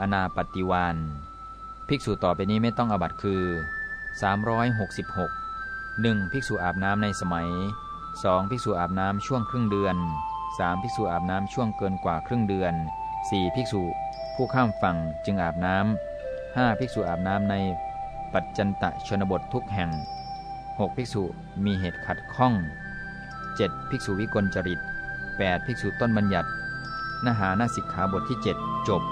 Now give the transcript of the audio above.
อนาปฏิวานภิกษุต่อไปนี้ไม่ต้องอบัตคือ 366 1. ภิกษุอาบน้ำในสมัย 2. ภิกษุอาบน้ำช่วงครึ่งเดือน 3. ภิกษุอาบน้ำช่วงเกินกว่าครึ่งเดือน 4. ภิกษุผู้ข้ามฝั่งจึงอาบน้ำ 5. ภิกษุอาบน้ำในปัจจันตชนบททุกแห่ง 6. ภิกษุมีเหตุขัดข้อง 7. ภิกษุวิกลจริต 8. ภิกษุต้นบัญญัติ นหานาสิกขาบทที่ 7 จบ